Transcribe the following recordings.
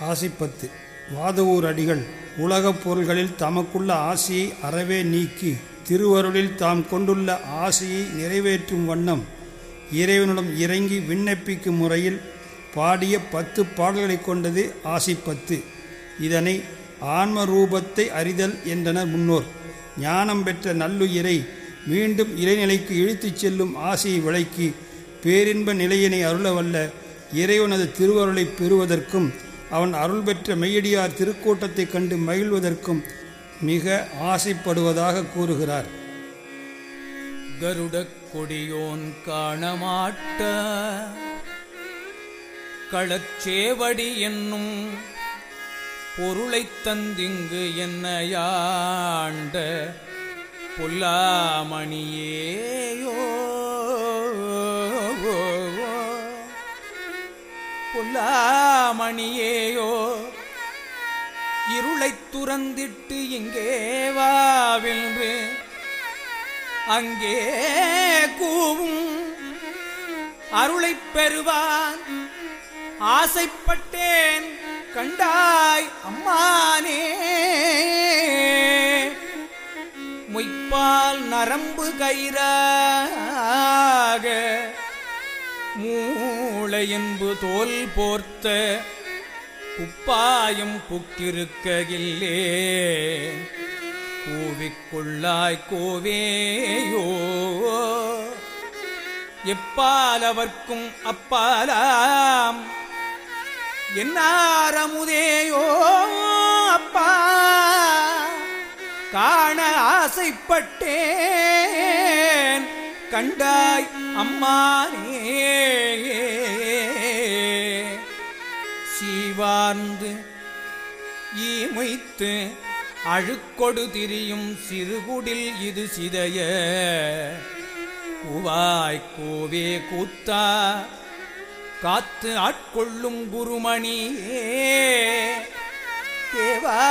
ஆசிப்பத்து. வாதவூர் அடிகள் உலகப் பொருள்களில் தமக்குள்ள ஆசையை அறவே நீக்கி திருவருளில் தாம் கொண்டுள்ள ஆசையை நிறைவேற்றும் வண்ணம் இறைவனிடம் இறங்கி விண்ணப்பிக்கும் முறையில் பாடிய பத்து பாடல்களைக் கொண்டது ஆசிப்பத்து. இதனை ஆன்ம ரூபத்தை அறிதல் என்றனர் முன்னோர். ஞானம் பெற்ற நல்லுயிரை மீண்டும் இறைநிலைக்கு இழுத்துச் செல்லும் ஆசையை விளக்கி பேரின்ப நிலையினை அருளவல்ல இறைவனது திருவருளை பெறுவதற்கும் அவன் அருள் பெற்ற மெய்யடியார் திருக்கூட்டத்தைக் கண்டு மகிழ்வதற்கும் மிக ஆசைப்படுவதாக கூறுகிறார். கருடக் கொடியோன் காணமாட்ட களச்சேவடி என்னும் பொருளைத் தந்திங்கு என்னையாண்ட பொல்லாமணியேயோ மணியேயோ இருளைத் துறந்திட்டு இங்கே வாவின்று அங்கே கூவும் அருளைப் பெறுவான். ஆசைப்பட்டேன் கண்டாய் அம்மானே. மொய்ப்பால் நரம்பு கயிறாக மூளையன்பு தோல் போர்த்த குப்பாயம் புக்கிருக்ககில்லே. கூவிக்கொள்ளாய் கோவேயோ. எப்பாலவர்க்கும் அப்பாலாம். என்னாரமுதேயோ அப்பா. காண ஆசைப்பட்டேன். கண்டாய் அம்மானே. சீவார்ந்து ஈமைத்து அழுக்கொடு திரியும் சிறுகுடில் இது சிதைய கூவாய் கோவே கூத்தா காத்து ஆட்கொள்ளும் குருமணியே. தேவா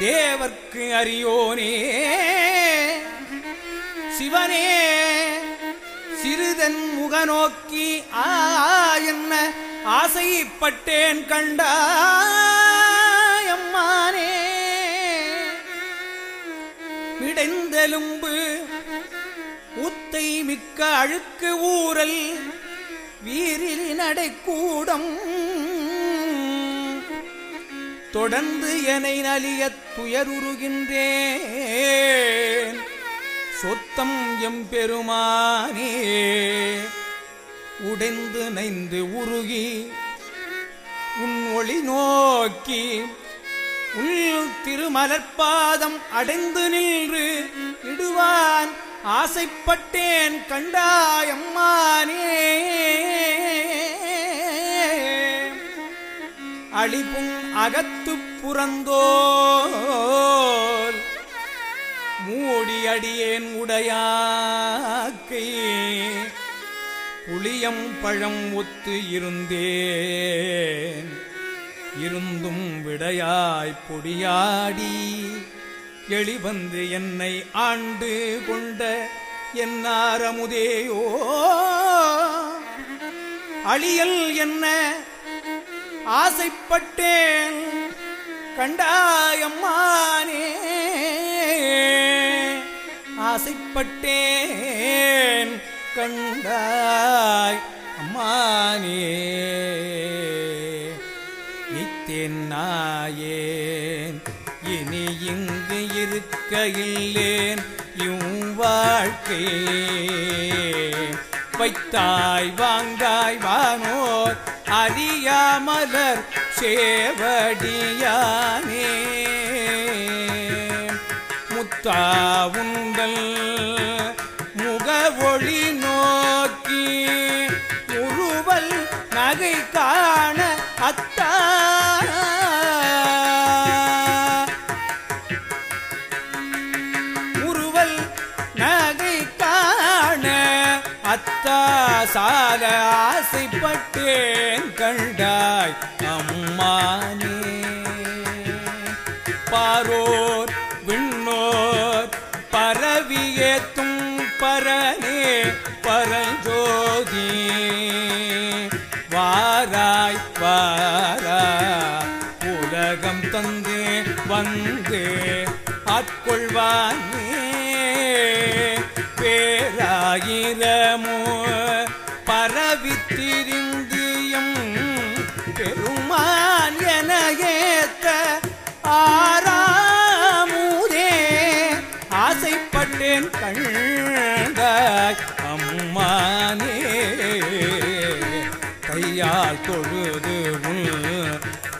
தேவர்க்கு அறியோனே. சிவனே தன் முகநோக்கி ஆ என்ன ஆசைப்பட்டேன் கண்டாயம்மானே மிடைந்தெலும்பு உத்தை மிக்க அழுக்கு ஊரல் வீரிலி நடைக்கூடம். தொடர்ந்து என நலியத் துயருகின்றேன் சொத்தம் எம்பெருமானே உடைந்து நைந்து உருகி உன் ஒளி நோக்கி உள் திருமலர்பாதம் அடைந்து நின்று இடுவான் ஆசைப்பட்டேன் கண்டாயம்மானே அழிப்பும் அகத்து புறந்தோ மூடி அடியேன் உடையாக்கை. புளியம் பழம் ஒத்து இருந்தேன். இருந்தும் விடையாய் பொடியாடி. எளிவந்து என்னை ஆண்டு கொண்ட என்னாரமுதேயோ அழியல் என்ன? ஆசைப்பட்டேன். கண்டாயம்மானே. ஆசைப்பட்டேன் கண்டாய் அம்மானே. இத்தேன் நாயேன் இனி இங்கு இருக்க இல்லேன் இம் வாழ்க்கை வைத்தாய் வாங்காய் வானோர் அறியாமலர் சேவடியானே. முத்தா உண்டல். முகவொளி நோக்கி உருவல் நகை காண அத்தா. உருவல் நகை காண அத்தா. சால ஆசைப்பட்டேன் கண்டாய் அம்மானே. பாரோர் வாரா. உலகம் தந்து வந்து ஆட்கொள்வானே. பேராயிரமோ பரவித்திரிந்த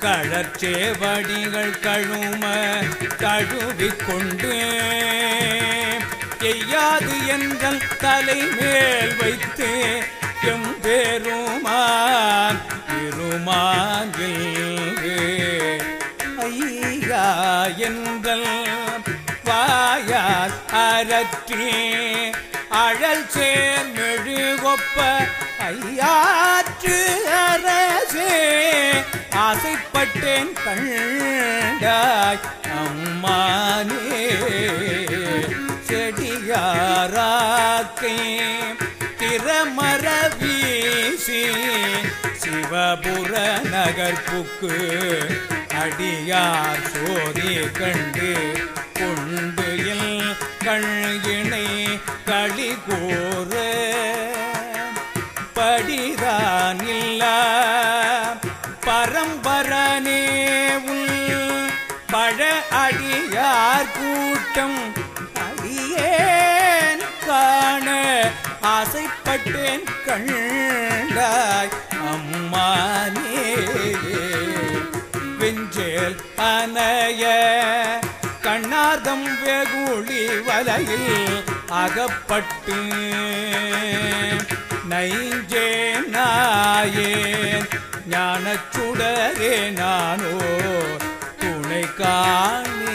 கழற்சேவடிகள் கழும கழுவிக்கொண்டு எய்யாது எங்கள் தலைமேல் வைத்து எம்பெருமான் இருமாங்கில் ஐயா என்றல் வாயால் அரற்றி அழல் சேர் மெழுகொப்ப ஐயாற்று அரசே. ஆசைப்பட்டேன் கண்டாய். அம்மானே செடியாராக்கே திறமர வீசி சிவபுர நகர்ப்புக்கு அடியார் சோதி கண்டு கொண்டுயில் கண்கிணை களி கூற. படிதானில்லா பரம்பரனே உள் பழ அடியார் கூட்டம் அடியேன் காண ஆசைப்பட்டேன் கண்டாய். அம்மானே வெஞ்சேல் அனைய கண்ணார்தம் வெகுளி வலையில் அகப்பட்டு நைஞ்சே நாயேன் ஞானச்சுடரே நானோ துணை காணேன்.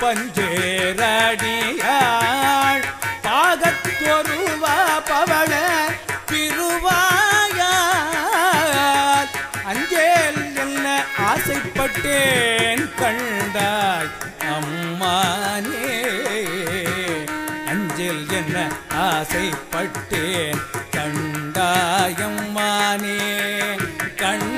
பஞ்சேரடியாள் பாகத்தொருவா பவள திருவாயால் அஞ்சேல் என்ன ஆசைப்பட்டேன். ஆசைப்பட்டேன் கண்டாயம்மானே கண்டாயம்